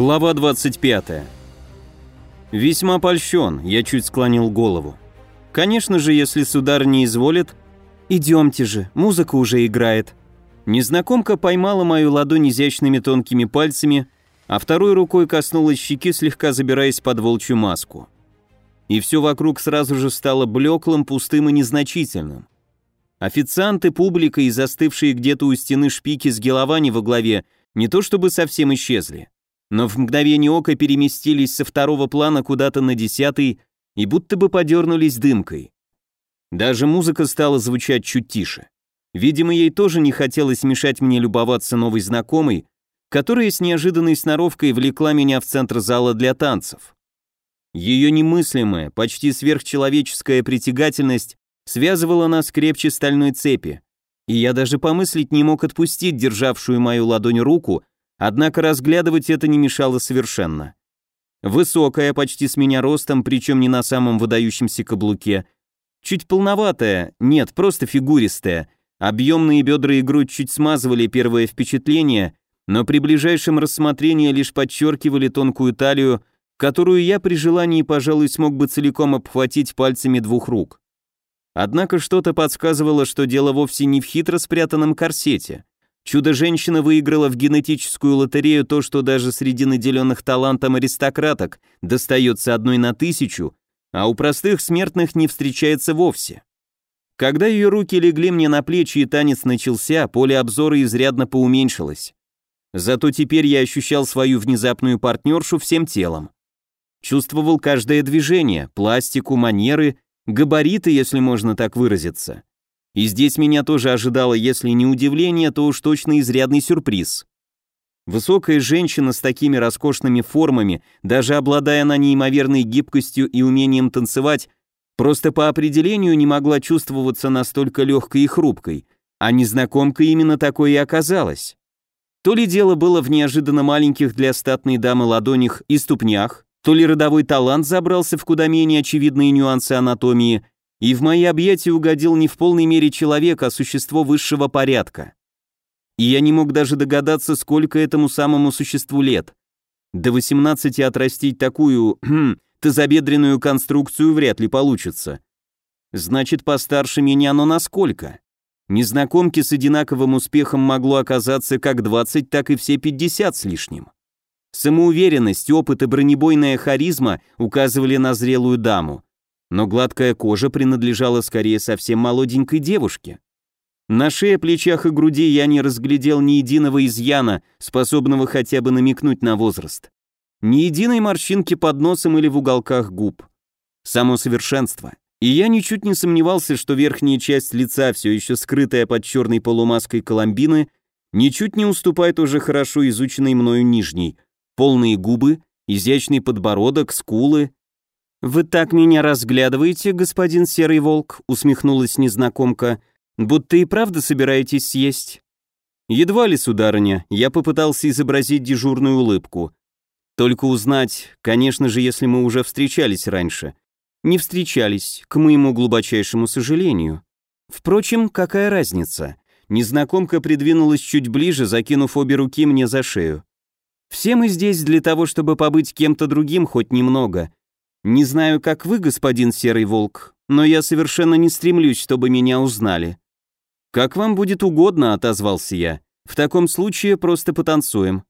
Глава 25. Весьма польщен, я чуть склонил голову. Конечно же, если судар не изволит... Идемте же, музыка уже играет. Незнакомка поймала мою ладонь изящными тонкими пальцами, а второй рукой коснулась щеки, слегка забираясь под волчью маску. И все вокруг сразу же стало блеклым, пустым и незначительным. Официанты, публика и застывшие где-то у стены шпики с Геловани во главе не то чтобы совсем исчезли, но в мгновение ока переместились со второго плана куда-то на десятый и будто бы подернулись дымкой. Даже музыка стала звучать чуть тише. Видимо, ей тоже не хотелось мешать мне любоваться новой знакомой, которая с неожиданной сноровкой влекла меня в центр зала для танцев. Ее немыслимая, почти сверхчеловеческая притягательность связывала нас крепче стальной цепи, и я даже помыслить не мог отпустить державшую мою ладонь руку, однако разглядывать это не мешало совершенно. Высокая, почти с меня ростом, причем не на самом выдающемся каблуке, чуть полноватая, нет, просто фигуристая, объемные бедра и грудь чуть смазывали первое впечатление, но при ближайшем рассмотрении лишь подчеркивали тонкую талию, которую я при желании, пожалуй, смог бы целиком обхватить пальцами двух рук. Однако что-то подсказывало, что дело вовсе не в хитро спрятанном корсете. Чудо-женщина выиграла в генетическую лотерею то, что даже среди наделенных талантом аристократок достается одной на тысячу, а у простых смертных не встречается вовсе. Когда ее руки легли мне на плечи и танец начался, поле обзора изрядно поуменьшилось. Зато теперь я ощущал свою внезапную партнершу всем телом. Чувствовал каждое движение, пластику, манеры Габариты, если можно так выразиться. И здесь меня тоже ожидало, если не удивление, то уж точно изрядный сюрприз. Высокая женщина с такими роскошными формами, даже обладая на неимоверной гибкостью и умением танцевать, просто по определению не могла чувствоваться настолько легкой и хрупкой, а незнакомка именно такой и оказалась. То ли дело было в неожиданно маленьких для статной дамы ладонях и ступнях, то ли родовой талант забрался в куда менее очевидные нюансы анатомии, и в мои объятия угодил не в полной мере человек, а существо высшего порядка. И я не мог даже догадаться, сколько этому самому существу лет. До 18 отрастить такую, хм, тазобедренную конструкцию вряд ли получится. Значит, постарше меня, но насколько? Незнакомки с одинаковым успехом могло оказаться как 20, так и все 50 с лишним. Самоуверенность, опыт и бронебойная харизма указывали на зрелую даму, но гладкая кожа принадлежала скорее совсем молоденькой девушке. На шее, плечах и груди я не разглядел ни единого изъяна, способного хотя бы намекнуть на возраст. Ни единой морщинки под носом или в уголках губ. Само совершенство. И я ничуть не сомневался, что верхняя часть лица, все еще скрытая под черной полумаской Коломбины, ничуть не уступает уже хорошо изученной мною нижней – полные губы, изящный подбородок, скулы. «Вы так меня разглядываете, господин Серый Волк», усмехнулась незнакомка, «будто и правда собираетесь съесть». Едва ли, сударыня, я попытался изобразить дежурную улыбку. Только узнать, конечно же, если мы уже встречались раньше. Не встречались, к моему глубочайшему сожалению. Впрочем, какая разница? Незнакомка придвинулась чуть ближе, закинув обе руки мне за шею. Все мы здесь для того, чтобы побыть кем-то другим хоть немного. Не знаю, как вы, господин Серый Волк, но я совершенно не стремлюсь, чтобы меня узнали. Как вам будет угодно, отозвался я. В таком случае просто потанцуем.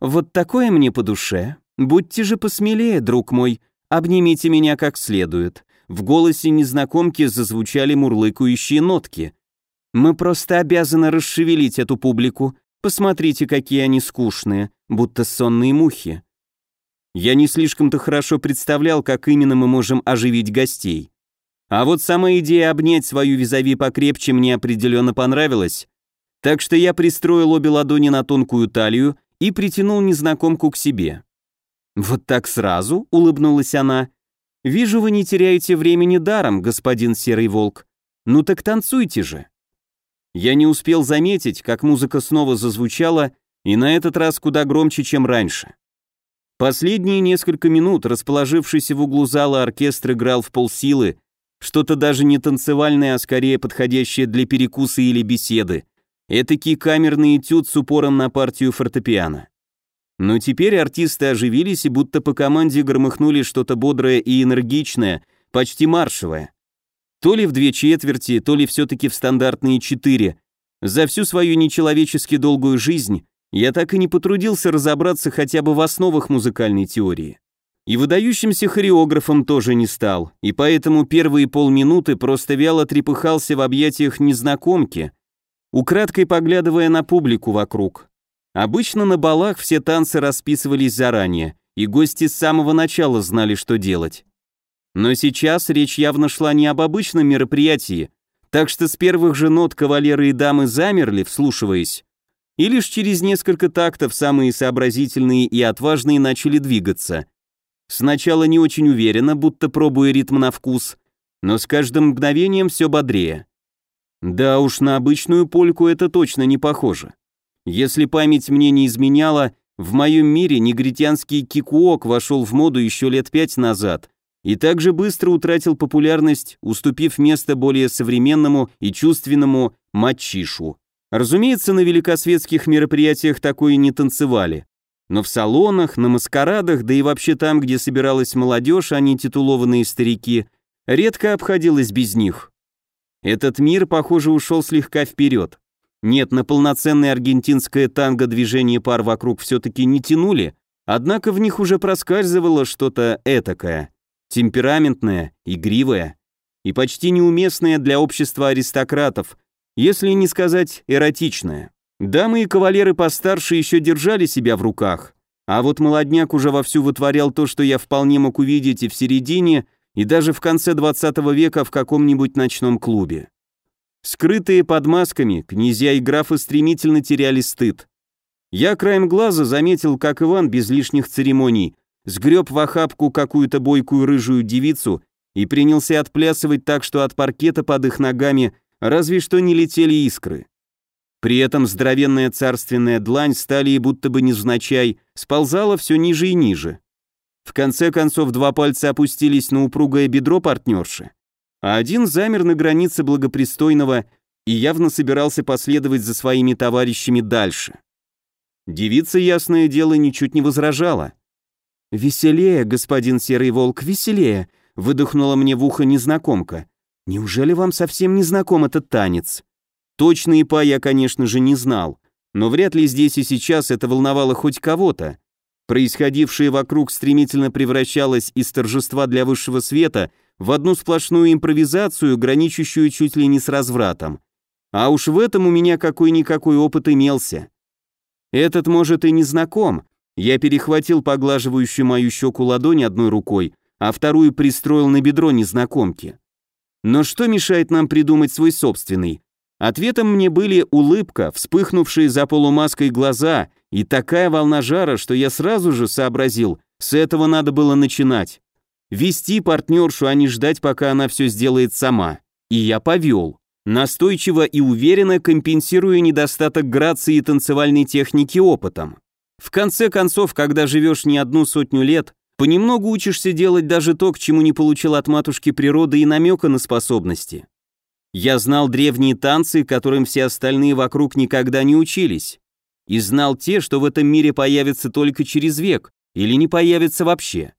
Вот такое мне по душе. Будьте же посмелее, друг мой, обнимите меня как следует. В голосе незнакомки зазвучали мурлыкающие нотки. Мы просто обязаны расшевелить эту публику, Посмотрите, какие они скучные, будто сонные мухи. Я не слишком-то хорошо представлял, как именно мы можем оживить гостей. А вот сама идея обнять свою визави покрепче мне определенно понравилась, так что я пристроил обе ладони на тонкую талию и притянул незнакомку к себе. «Вот так сразу?» — улыбнулась она. «Вижу, вы не теряете времени даром, господин Серый Волк. Ну так танцуйте же». Я не успел заметить, как музыка снова зазвучала, и на этот раз куда громче, чем раньше. Последние несколько минут расположившийся в углу зала оркестр играл в полсилы, что-то даже не танцевальное, а скорее подходящее для перекуса или беседы. Этакий камерный этюд с упором на партию фортепиано. Но теперь артисты оживились и будто по команде громыхнули что-то бодрое и энергичное, почти маршевое. То ли в две четверти, то ли все-таки в стандартные четыре. За всю свою нечеловечески долгую жизнь я так и не потрудился разобраться хотя бы в основах музыкальной теории. И выдающимся хореографом тоже не стал, и поэтому первые полминуты просто вяло трепыхался в объятиях незнакомки, украдкой поглядывая на публику вокруг. Обычно на балах все танцы расписывались заранее, и гости с самого начала знали, что делать. Но сейчас речь явно шла не об обычном мероприятии, так что с первых же нот кавалеры и дамы замерли, вслушиваясь, и лишь через несколько тактов самые сообразительные и отважные начали двигаться. Сначала не очень уверенно, будто пробуя ритм на вкус, но с каждым мгновением все бодрее. Да уж, на обычную польку это точно не похоже. Если память мне не изменяла, в моем мире негритянский кикуок вошел в моду еще лет пять назад и также быстро утратил популярность, уступив место более современному и чувственному матчишу. Разумеется, на великосветских мероприятиях такое не танцевали. Но в салонах, на маскарадах, да и вообще там, где собиралась молодежь, а не титулованные старики, редко обходилось без них. Этот мир, похоже, ушел слегка вперед. Нет, на полноценное аргентинское танго движение пар вокруг все-таки не тянули, однако в них уже проскальзывало что-то этакое, темпераментное, игривое и почти неуместное для общества аристократов, если не сказать эротичное. Дамы и кавалеры постарше еще держали себя в руках, а вот молодняк уже вовсю вытворял то, что я вполне мог увидеть и в середине, и даже в конце 20 века в каком-нибудь ночном клубе. Скрытые под масками, князья и графы стремительно теряли стыд. Я краем глаза заметил, как Иван без лишних церемоний сгреб в охапку какую-то бойкую рыжую девицу и принялся отплясывать так, что от паркета под их ногами разве что не летели искры. При этом здоровенная царственная длань стали и будто бы незначай сползала все ниже и ниже. В конце концов два пальца опустились на упругое бедро партнерши, а один замер на границе благопристойного и явно собирался последовать за своими товарищами дальше. Девица, ясное дело, ничуть не возражала. «Веселее, господин Серый Волк, веселее!» — выдохнула мне в ухо незнакомка. «Неужели вам совсем не знаком этот танец?» Точный па я, конечно же, не знал, но вряд ли здесь и сейчас это волновало хоть кого-то. Происходившее вокруг стремительно превращалось из торжества для высшего света в одну сплошную импровизацию, граничащую чуть ли не с развратом. А уж в этом у меня какой-никакой опыт имелся. Этот, может, и не знаком. Я перехватил поглаживающую мою щеку ладонь одной рукой, а вторую пристроил на бедро незнакомки. Но что мешает нам придумать свой собственный? Ответом мне были улыбка, вспыхнувшие за полумаской глаза и такая волна жара, что я сразу же сообразил, с этого надо было начинать. Вести партнершу, а не ждать, пока она все сделает сама. И я повел. Настойчиво и уверенно компенсируя недостаток грации и танцевальной техники опытом. В конце концов, когда живешь не одну сотню лет, понемногу учишься делать даже то, к чему не получил от матушки природы и намека на способности. Я знал древние танцы, которым все остальные вокруг никогда не учились. И знал те, что в этом мире появятся только через век, или не появятся вообще.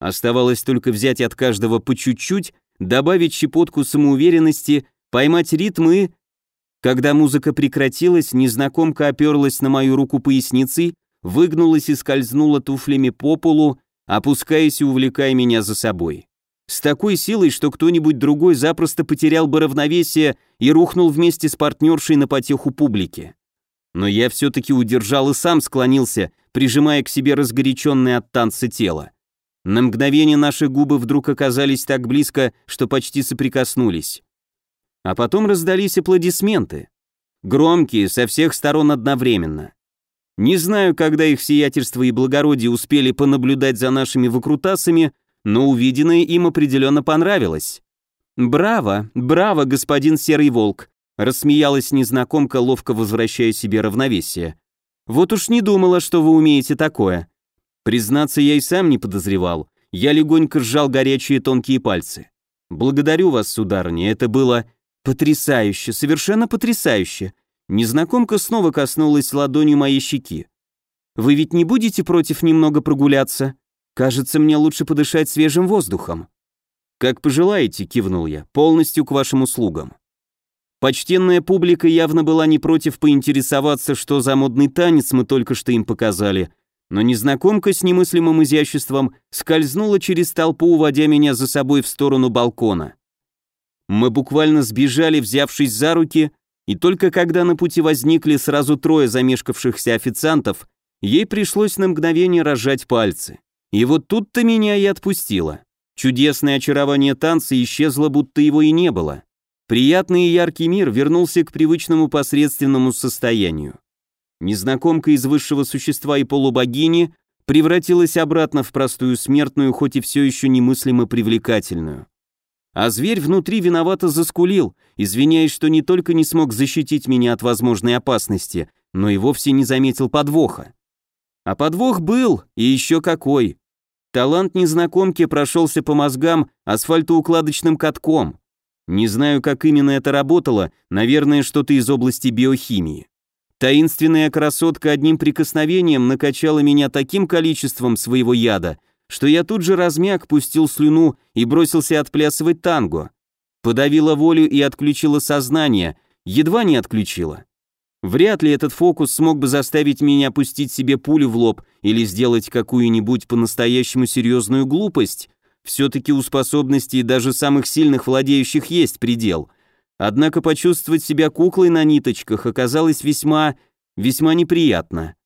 Оставалось только взять от каждого по чуть-чуть, добавить щепотку самоуверенности, поймать ритм и... Когда музыка прекратилась, незнакомка оперлась на мою руку поясницей, выгнулась и скользнула туфлями по полу, опускаясь и увлекая меня за собой с такой силой, что кто-нибудь другой запросто потерял бы равновесие и рухнул вместе с партнершей на потеху публики. Но я все-таки удержал и сам склонился, прижимая к себе разгоряченное от танца тело. На мгновение наши губы вдруг оказались так близко, что почти соприкоснулись. А потом раздались аплодисменты. Громкие, со всех сторон одновременно. Не знаю, когда их сиятельство и благородие успели понаблюдать за нашими выкрутасами, но увиденное им определенно понравилось. «Браво, браво, господин Серый Волк!» рассмеялась незнакомка, ловко возвращая себе равновесие. «Вот уж не думала, что вы умеете такое». Признаться, я и сам не подозревал. Я легонько сжал горячие тонкие пальцы. «Благодарю вас, сударыня, это было потрясающе, совершенно потрясающе». Незнакомка снова коснулась ладонью моей щеки. Вы ведь не будете против немного прогуляться? Кажется, мне лучше подышать свежим воздухом». «Как пожелаете», — кивнул я, — «полностью к вашим услугам». Почтенная публика явно была не против поинтересоваться, что за модный танец мы только что им показали, но незнакомка с немыслимым изяществом скользнула через толпу, уводя меня за собой в сторону балкона. Мы буквально сбежали, взявшись за руки, и только когда на пути возникли сразу трое замешкавшихся официантов, ей пришлось на мгновение разжать пальцы. И вот тут-то меня и отпустило. Чудесное очарование танца исчезло, будто его и не было. Приятный и яркий мир вернулся к привычному посредственному состоянию. Незнакомка из высшего существа и полубогини превратилась обратно в простую смертную, хоть и все еще немыслимо привлекательную. А зверь внутри виновато заскулил, извиняясь, что не только не смог защитить меня от возможной опасности, но и вовсе не заметил подвоха. А подвох был, и еще какой. Талант незнакомки прошелся по мозгам асфальтоукладочным катком. Не знаю, как именно это работало, наверное, что-то из области биохимии. Таинственная красотка одним прикосновением накачала меня таким количеством своего яда, что я тут же размяк, пустил слюну и бросился отплясывать танго. Подавила волю и отключила сознание, едва не отключила. Вряд ли этот фокус смог бы заставить меня пустить себе пулю в лоб или сделать какую-нибудь по-настоящему серьезную глупость. Все-таки у способностей даже самых сильных владеющих есть предел. Однако почувствовать себя куклой на ниточках оказалось весьма, весьма неприятно.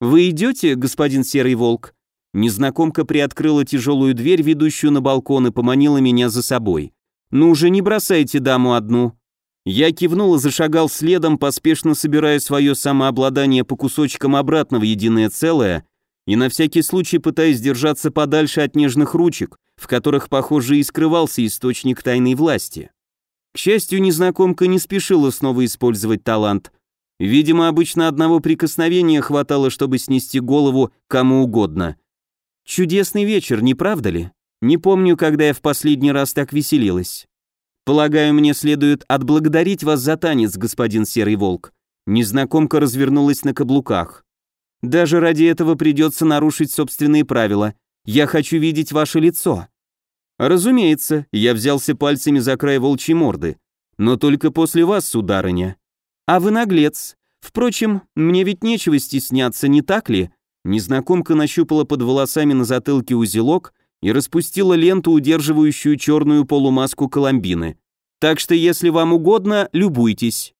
«Вы идете, господин Серый Волк?» Незнакомка приоткрыла тяжелую дверь, ведущую на балкон, и поманила меня за собой. «Ну уже не бросайте даму одну». Я кивнул и зашагал следом, поспешно собирая свое самообладание по кусочкам обратно в единое целое и на всякий случай пытаясь держаться подальше от нежных ручек, в которых, похоже, и скрывался источник тайной власти. К счастью, незнакомка не спешила снова использовать талант. Видимо, обычно одного прикосновения хватало, чтобы снести голову кому угодно. Чудесный вечер, не правда ли? Не помню, когда я в последний раз так веселилась. Полагаю, мне следует отблагодарить вас за танец, господин Серый Волк. Незнакомка развернулась на каблуках. Даже ради этого придется нарушить собственные правила. Я хочу видеть ваше лицо. Разумеется, я взялся пальцами за край волчьей морды. Но только после вас, сударыня. А вы наглец. Впрочем, мне ведь нечего стесняться, не так ли? Незнакомка нащупала под волосами на затылке узелок и распустила ленту, удерживающую черную полумаску Коломбины. Так что, если вам угодно, любуйтесь.